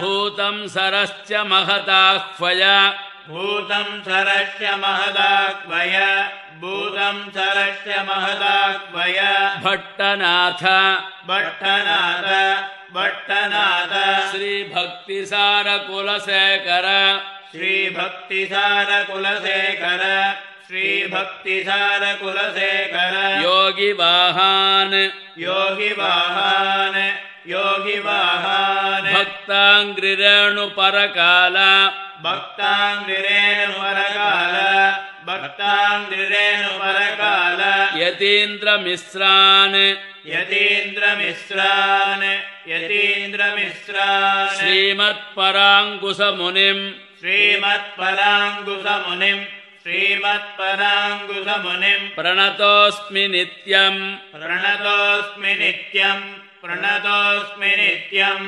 भूतम् सरश्च महदाह्वय। भूतम् सरस्य महदाह्वय। भूतम् सरस्य महदाह्वय। भट्टनाथ। भट्टनाथ। भट्टनाथ। श्रीभक्तिसारकुलशेखर। श्रीभक्तिसारकुलशेखर। श्रीभक्तिसारकुलशेखर। योगिवाहान्। योगिवाहान्। योगिवाहान् भक्ताङ्ग्रिरेणुपरकाल। भक्ताङ्गिरेणुपरकाल भक्ताङ्गिरेणुपरकाल यतीन्द्रमिश्रान्। यतीन्द्रमिश्रान्। यतीन्द्रमिश्रान्। श्रीमत्पराङ्कुशमुनिम् श्रीमत्पराङ्कुशमुनिम् श्रीमत्पराङ्कुशमुनिम् प्रणतोऽस्मि नित्यम्। प्रणतोऽस्मि नित्यम्। प्रणतोऽस्मि नित्यम्